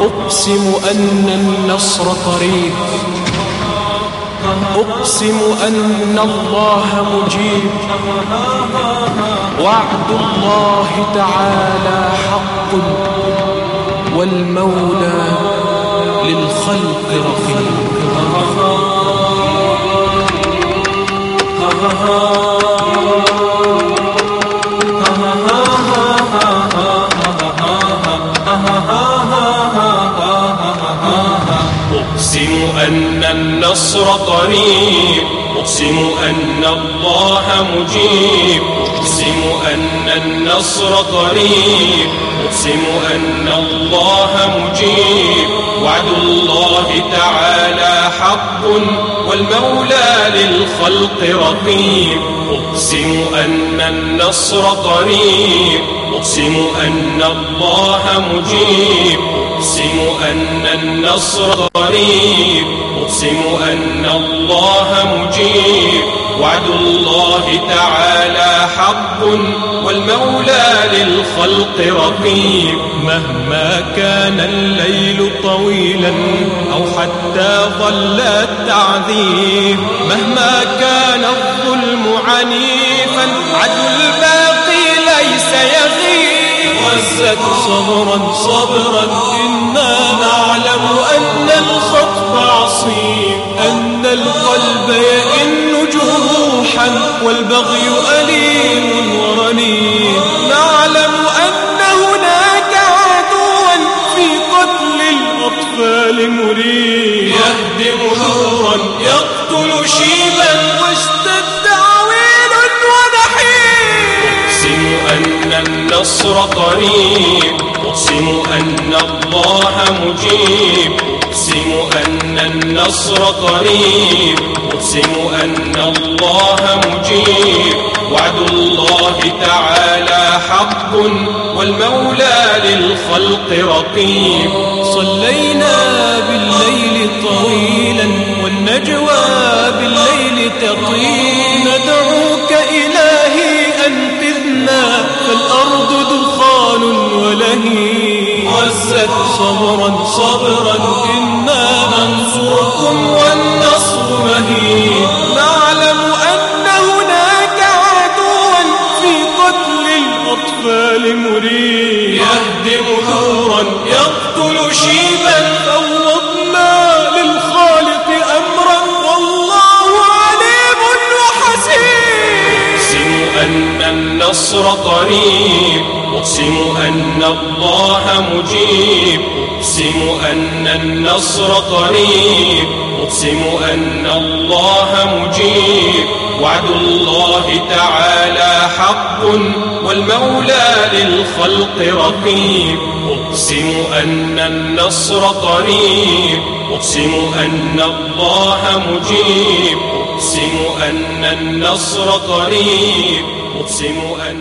أقسم أن النصر قريب. أقسم أن الله مجيب. وعد الله تعالى حق. والمولى للخلق رقيب. أن النصر قريب أقسم أن الله مجيب. أقسم أن النصر قريب أقسم أن الله مجيب. وعد الله تعالى حق والمولى للخلق رقيب. أقسم أن النصر قريب أقسم أن الله مجيب. أقسم أن النصر قريب أقسم أن الله مجيب. وعد الله تعالى حق والمولى للخلق رقيب. مهما كان الليل طويلا أو حتى ظل التعذيب مهما كان الظلم عنيفا عدو الباقي ليس يغيب. وزت صبرا صبرا أن الخطب عصيب أن القلب يئن جروحا والبغي أليم ورنين. نعلم أن هناك عدوا في قتل الأطفال مريد يهدم نورا يقتل شيبا واشتد عويل ونحيب. أقسم أن النصر قريب أقسم أن الله مجيب. أقسم أن النصر قريب أقسم أن الله مجيب. وعد الله تعالى حق والمولى للخلق رقيب. صلينا بالليل طويلا والنجوى بالليل تطيل ندعوك إلهي أنقذنا فالأرض دخان ولهي وزت صبرا صبرا إنا ننصركم والنصر مهين. نعلم أن هناك عدوا في قتل الأطفال مريد يهدم نورا يقتل شيبا فوضنا للخالق أمرا والله عليم وحسيب. أقسم أن النصر قريب. أقسم أن الله مجيب أقسم أن النصر قريب أقسم أن الله مجيب. وعد الله تعالى حق والمولى للخلق رقيب. أقسم أن النصر قريب أقسم أن الله مجيب. أقسم أن النصر قريب أقسم أن